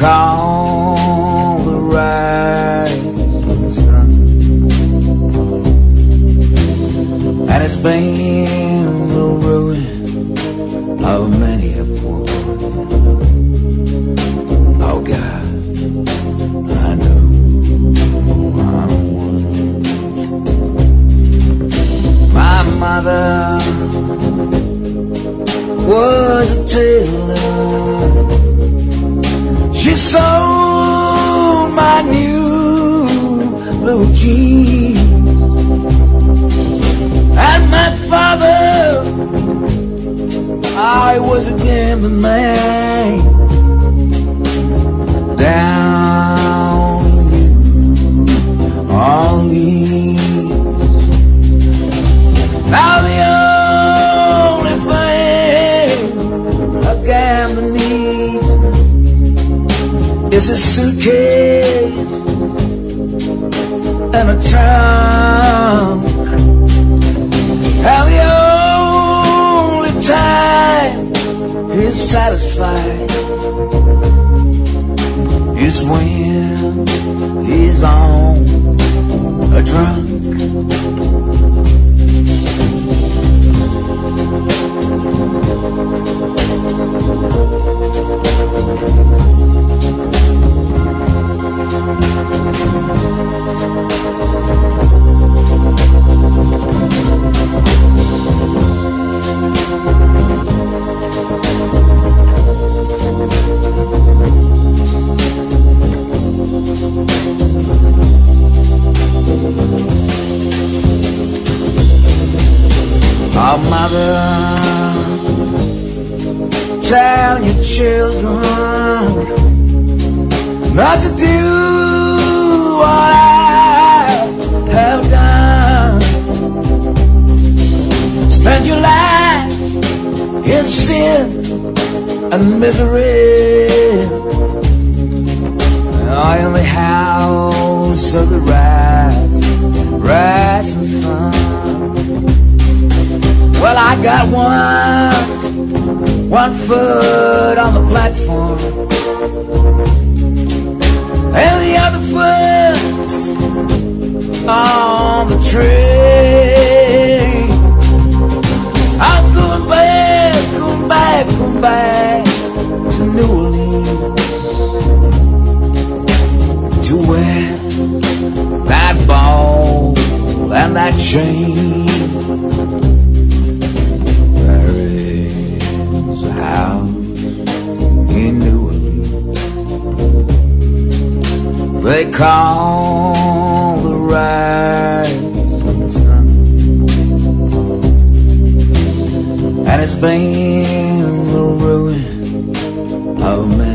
call the rising sun. And it's been the ruin of many a poor Oh God, I know I'm one. My mother was a tailor. She sold my new blue jeans. And my father, I was a gambling man. Is a suitcase and a trunk. And the only time he's satisfied is when he's on a drunk. Mother, tell your children not to do what I have done. Spend your life in sin and misery. In the house of the rising, rising I got one, one foot on the platform, and the other foot on the train. I'm going back, going back, going back to New Orleans to wear that ball and that chain. They call the rising sun, and it's been the ruin of many.